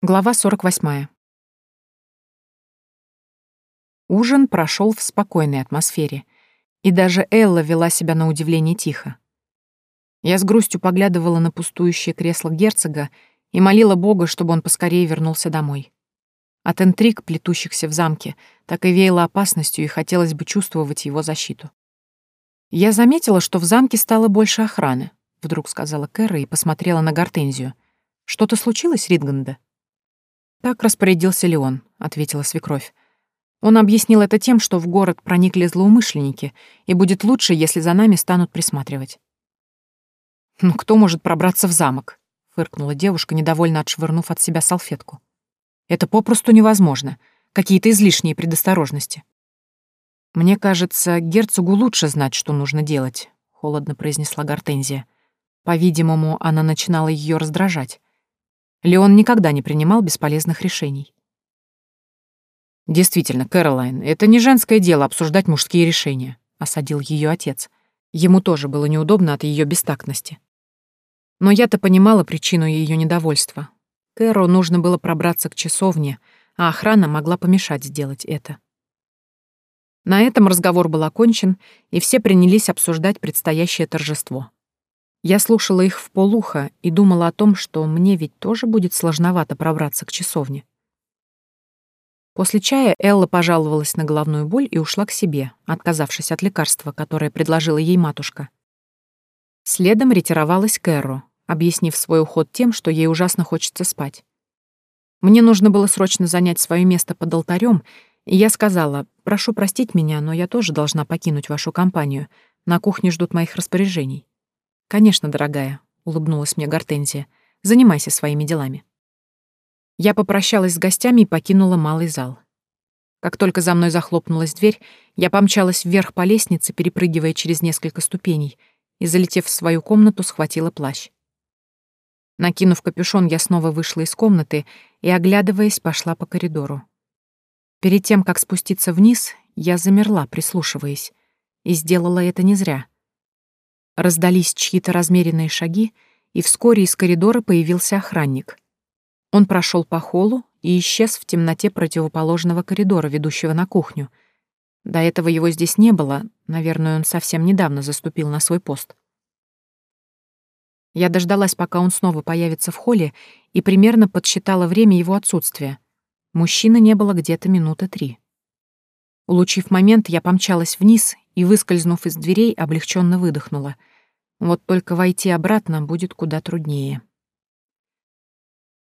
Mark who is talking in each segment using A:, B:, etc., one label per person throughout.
A: Глава 48. Ужин прошел в спокойной атмосфере, и даже Элла вела себя на удивление тихо. Я с грустью поглядывала на пустующее кресло герцога и молила Бога, чтобы он поскорее вернулся домой. От интриг, плетущихся в замке, так и веяло опасностью, и хотелось бы чувствовать его защиту. «Я заметила, что в замке стало больше охраны», — вдруг сказала Кэра и посмотрела на Гортензию. «Что-то случилось, Ридганда?» «Так распорядился Леон», — ответила свекровь. Он объяснил это тем, что в город проникли злоумышленники, и будет лучше, если за нами станут присматривать. «Ну кто может пробраться в замок?» — фыркнула девушка, недовольно отшвырнув от себя салфетку. «Это попросту невозможно. Какие-то излишние предосторожности». «Мне кажется, герцогу лучше знать, что нужно делать», — холодно произнесла Гортензия. По-видимому, она начинала ее раздражать. Леон никогда не принимал бесполезных решений. «Действительно, Кэролайн, это не женское дело обсуждать мужские решения», — осадил ее отец. Ему тоже было неудобно от ее бестактности. Но я-то понимала причину ее недовольства. Кэру нужно было пробраться к часовне, а охрана могла помешать сделать это. На этом разговор был окончен, и все принялись обсуждать предстоящее торжество. Я слушала их в полухо и думала о том, что мне ведь тоже будет сложновато пробраться к часовне. После чая Элла пожаловалась на головную боль и ушла к себе, отказавшись от лекарства, которое предложила ей матушка. Следом ретировалась Кэрро, объяснив свой уход тем, что ей ужасно хочется спать. Мне нужно было срочно занять свое место под алтарем, и я сказала, прошу простить меня, но я тоже должна покинуть вашу компанию. На кухне ждут моих распоряжений. «Конечно, дорогая», — улыбнулась мне Гортензия. «Занимайся своими делами». Я попрощалась с гостями и покинула малый зал. Как только за мной захлопнулась дверь, я помчалась вверх по лестнице, перепрыгивая через несколько ступеней, и, залетев в свою комнату, схватила плащ. Накинув капюшон, я снова вышла из комнаты и, оглядываясь, пошла по коридору. Перед тем, как спуститься вниз, я замерла, прислушиваясь, и сделала это не зря — Раздались чьи-то размеренные шаги, и вскоре из коридора появился охранник. Он прошел по холлу и исчез в темноте противоположного коридора, ведущего на кухню. До этого его здесь не было, наверное, он совсем недавно заступил на свой пост. Я дождалась, пока он снова появится в холле, и примерно подсчитала время его отсутствия. Мужчины не было где-то минуты три. Улучив момент, я помчалась вниз и, выскользнув из дверей, облегченно выдохнула — вот только войти обратно будет куда труднее.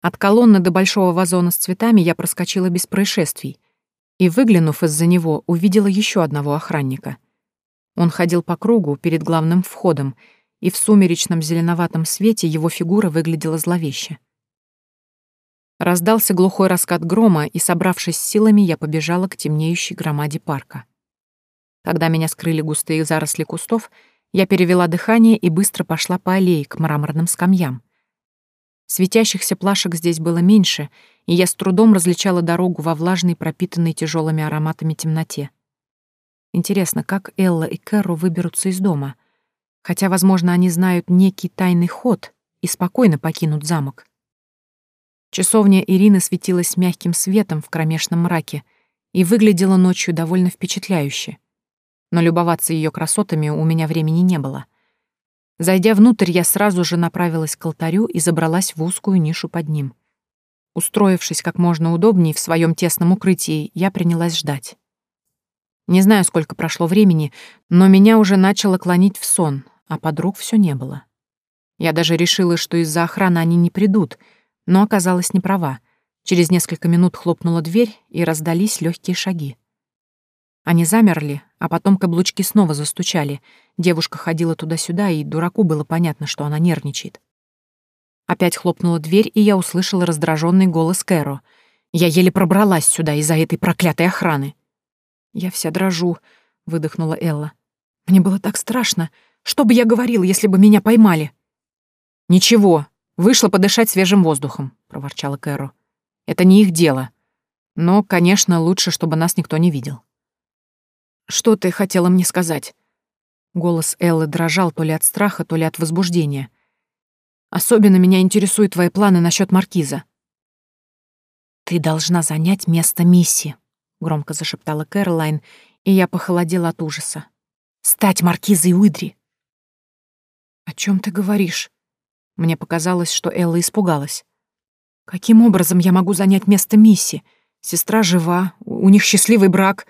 A: От колонны до большого вазона с цветами я проскочила без происшествий и, выглянув из-за него, увидела еще одного охранника. Он ходил по кругу перед главным входом, и в сумеречном зеленоватом свете его фигура выглядела зловеще. Раздался глухой раскат грома, и, собравшись силами, я побежала к темнеющей громаде парка. Когда меня скрыли густые заросли кустов, я перевела дыхание и быстро пошла по аллее к мраморным скамьям. Светящихся плашек здесь было меньше, и я с трудом различала дорогу во влажной, пропитанной тяжелыми ароматами темноте. Интересно, как Элла и Кэру выберутся из дома? Хотя, возможно, они знают некий тайный ход и спокойно покинут замок. Часовня Ирины светилась мягким светом в кромешном мраке и выглядела ночью довольно впечатляюще но любоваться ее красотами у меня времени не было. Зайдя внутрь, я сразу же направилась к алтарю и забралась в узкую нишу под ним. Устроившись как можно удобнее в своем тесном укрытии, я принялась ждать. Не знаю, сколько прошло времени, но меня уже начало клонить в сон, а подруг все не было. Я даже решила, что из-за охраны они не придут, но оказалась неправа. Через несколько минут хлопнула дверь, и раздались легкие шаги. Они замерли, а потом каблучки снова застучали. Девушка ходила туда-сюда, и дураку было понятно, что она нервничает. Опять хлопнула дверь, и я услышала раздраженный голос Кэро. «Я еле пробралась сюда из-за этой проклятой охраны». «Я вся дрожу», — выдохнула Элла. «Мне было так страшно. Что бы я говорил, если бы меня поймали?» «Ничего, вышла подышать свежим воздухом», — проворчала Кэро. «Это не их дело. Но, конечно, лучше, чтобы нас никто не видел». Что ты хотела мне сказать?» Голос Эллы дрожал то ли от страха, то ли от возбуждения. «Особенно меня интересуют твои планы насчет маркиза». «Ты должна занять место Мисси», — громко зашептала Кэролайн, и я похолодела от ужаса. «Стать маркизой Уидри!» «О чем ты говоришь?» Мне показалось, что Элла испугалась. «Каким образом я могу занять место Мисси? Сестра жива, у них счастливый брак».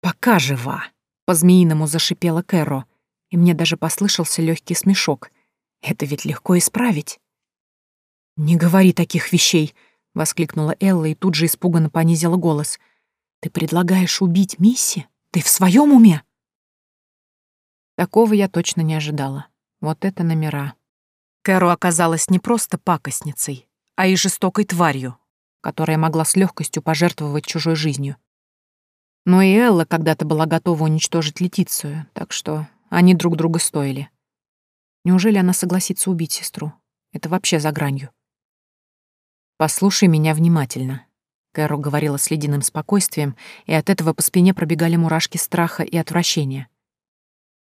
A: «Пока жива», — по-змеиному зашипела Кэро, и мне даже послышался легкий смешок. «Это ведь легко исправить». «Не говори таких вещей», — воскликнула Элла и тут же испуганно понизила голос. «Ты предлагаешь убить Мисси? Ты в своем уме?» Такого я точно не ожидала. Вот это номера. Кэру оказалась не просто пакостницей, а и жестокой тварью, которая могла с легкостью пожертвовать чужой жизнью. Но и Элла когда-то была готова уничтожить Летицию, так что они друг друга стоили. Неужели она согласится убить сестру? Это вообще за гранью. «Послушай меня внимательно», — Кэро говорила с ледяным спокойствием, и от этого по спине пробегали мурашки страха и отвращения.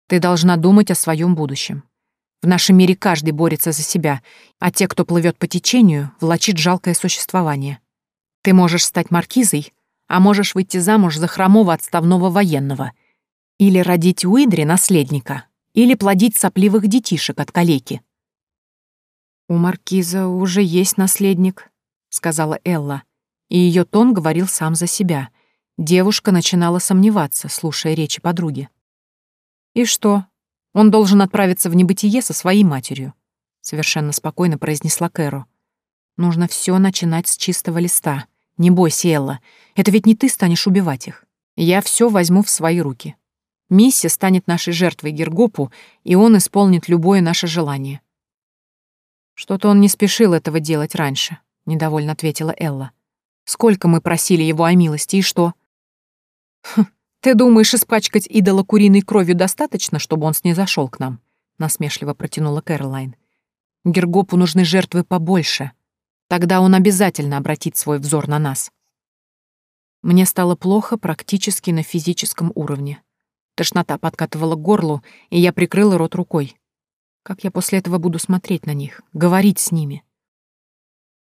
A: «Ты должна думать о своем будущем. В нашем мире каждый борется за себя, а те, кто плывет по течению, влачит жалкое существование. Ты можешь стать маркизой, а можешь выйти замуж за хромого отставного военного. Или родить у Идри наследника, или плодить сопливых детишек от калеки. «У маркиза уже есть наследник», — сказала Элла, и ее тон говорил сам за себя. Девушка начинала сомневаться, слушая речи подруги. «И что, он должен отправиться в небытие со своей матерью», — совершенно спокойно произнесла Кэру. «Нужно все начинать с чистого листа. Не бойся, Элла. Это ведь не ты станешь убивать их. Я все возьму в свои руки. Мисси станет нашей жертвой Гергопу, и он исполнит любое наше желание». «Что-то он не спешил этого делать раньше», — недовольно ответила Элла. «Сколько мы просили его о милости, и что?» «Хм, «Ты думаешь, испачкать идола куриной кровью достаточно, чтобы он снизошел к нам?» — насмешливо протянула Кэролайн. «Гергопу нужны жертвы побольше. Тогда он обязательно обратит свой взор на нас». Мне стало плохо практически на физическом уровне. Тошнота подкатывала к горлу, и я прикрыла рот рукой. Как я после этого буду смотреть на них, говорить с ними?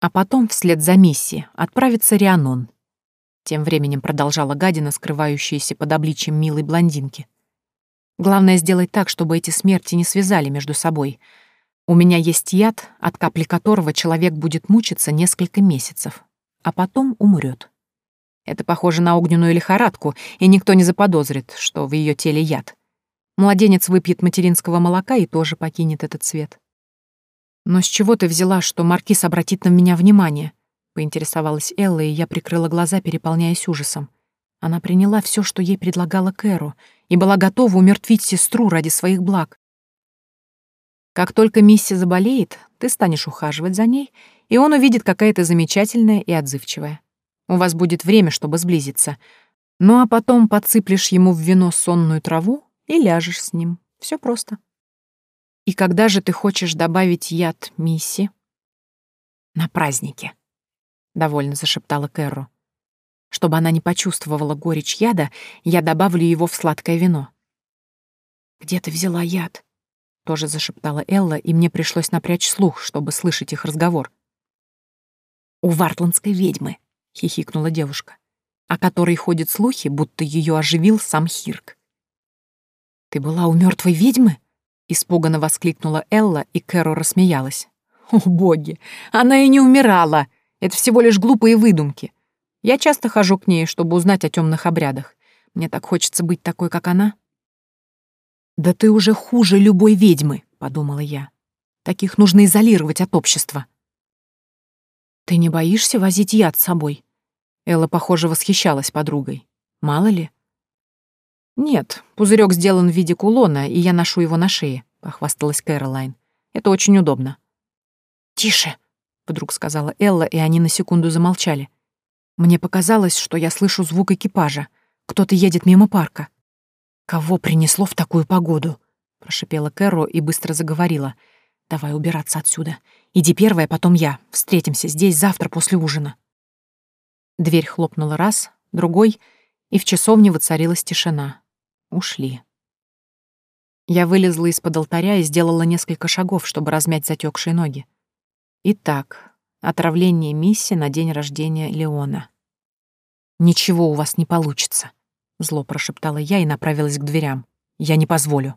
A: А потом, вслед за Мисси, отправится Рианон, тем временем продолжала гадина, скрывающаяся под обличием милой блондинки. Главное сделать так, чтобы эти смерти не связали между собой. У меня есть яд, от капли которого человек будет мучиться несколько месяцев, а потом умрет. Это похоже на огненную лихорадку, и никто не заподозрит, что в ее теле яд. Младенец выпьет материнского молока и тоже покинет этот свет. Но с чего ты взяла, что Маркиз обратит на меня внимание? Поинтересовалась Элла, и я прикрыла глаза, переполняясь ужасом. Она приняла все, что ей предлагала Кэру, и была готова умертвить сестру ради своих благ. Как только Мисси заболеет, ты станешь ухаживать за ней, и он увидит, какая ты замечательная и отзывчивая. У вас будет время, чтобы сблизиться. Ну а потом подсыплешь ему в вино сонную траву и ляжешь с ним. Все просто. И когда же ты хочешь добавить яд Мисси? На празднике. — довольно зашептала Кэрру. «Чтобы она не почувствовала горечь яда, я добавлю его в сладкое вино». «Где ты взяла яд?» — тоже зашептала Элла, и мне пришлось напрячь слух, чтобы слышать их разговор. «У вартландской ведьмы», — хихикнула девушка, о которой ходят слухи, будто ее оживил сам Хирк. «Ты была у мертвой ведьмы?» — испуганно воскликнула Элла, и Кэро рассмеялась. «О, боги! Она и не умирала!» Это всего лишь глупые выдумки. Я часто хожу к ней, чтобы узнать о темных обрядах. Мне так хочется быть такой, как она. «Да ты уже хуже любой ведьмы», — подумала я. «Таких нужно изолировать от общества». «Ты не боишься возить яд с собой?» Элла, похоже, восхищалась подругой. «Мало ли?» «Нет, пузырек сделан в виде кулона, и я ношу его на шее», — похвасталась Кэролайн. «Это очень удобно». «Тише!» — вдруг сказала Элла, и они на секунду замолчали. Мне показалось, что я слышу звук экипажа. Кто-то едет мимо парка. «Кого принесло в такую погоду?» — прошипела Кэро и быстро заговорила. «Давай убираться отсюда. Иди первая, потом я. Встретимся здесь завтра после ужина». Дверь хлопнула раз, другой, и в часовне воцарилась тишина. Ушли. Я вылезла из-под алтаря и сделала несколько шагов, чтобы размять затекшие ноги. Итак, Отравление Мисси на день рождения Леона. «Ничего у вас не получится», — зло прошептала я и направилась к дверям. «Я не позволю».